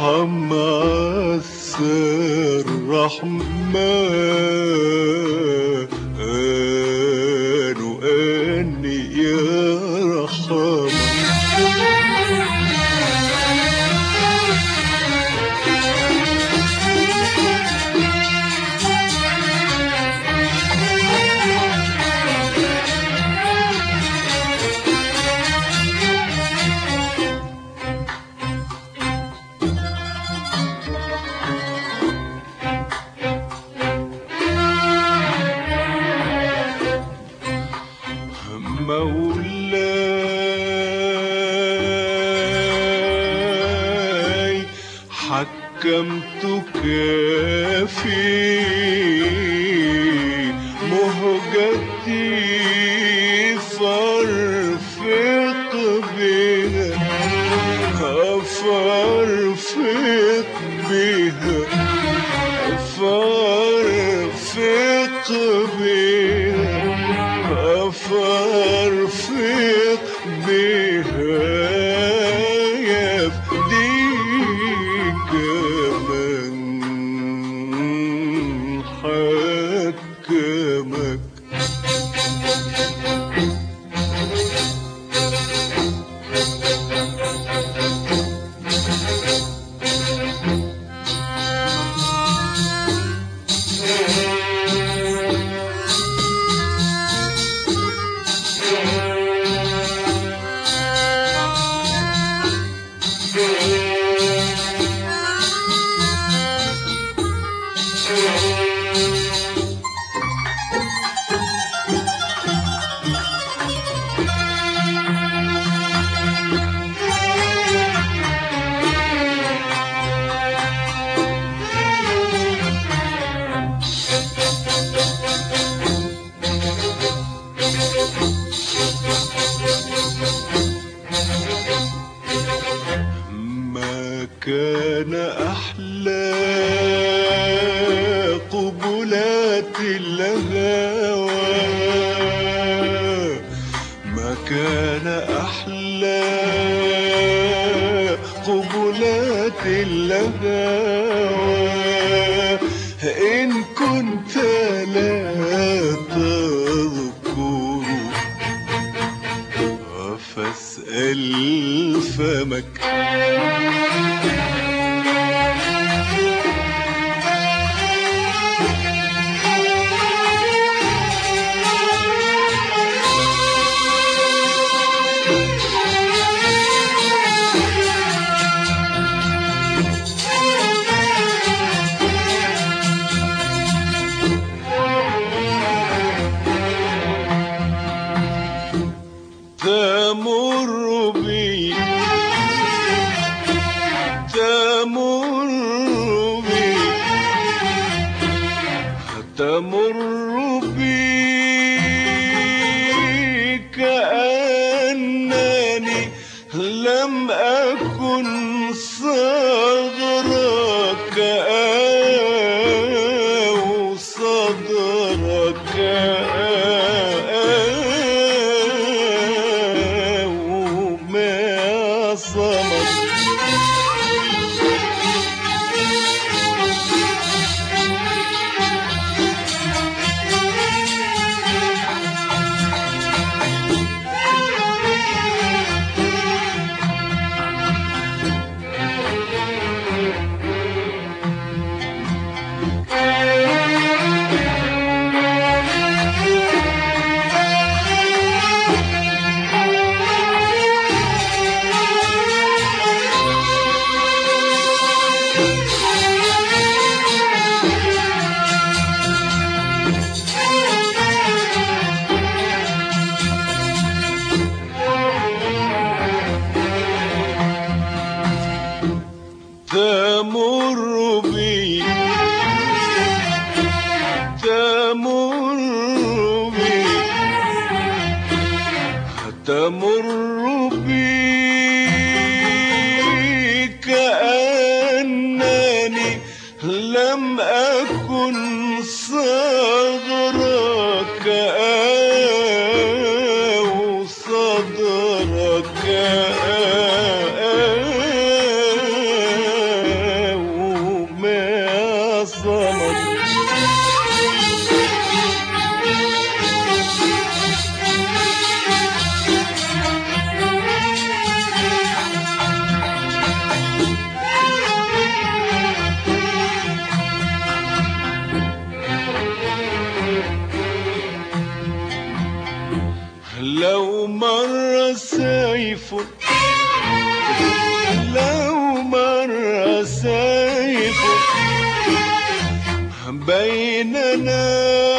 عسى الرحمن حكمتك في مهجتي فارفق بها فارفق بها فارفق بها فارفق بها. Thank قبلات الهوى إن كنت لا تذكر فاسأل فمك das amas تمر بي. سيف لو مر سيف بيننا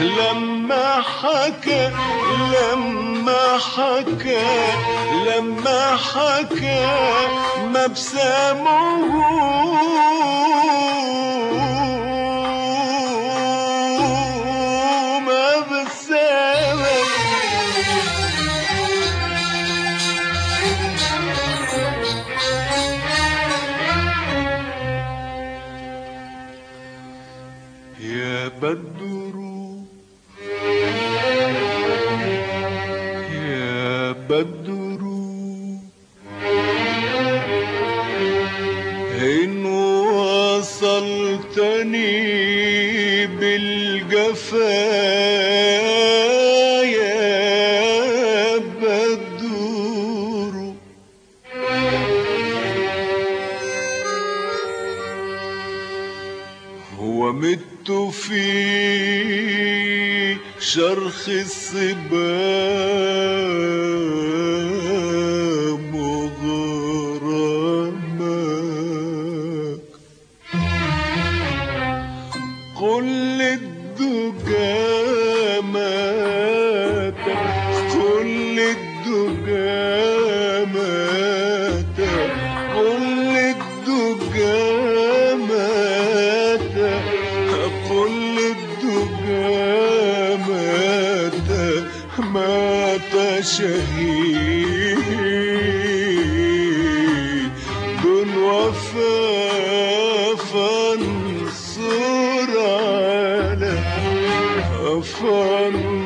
لما حكى لما حكى لما حكى مبسمه بدر الخصب شهيد. وفاء فانصر على فانصر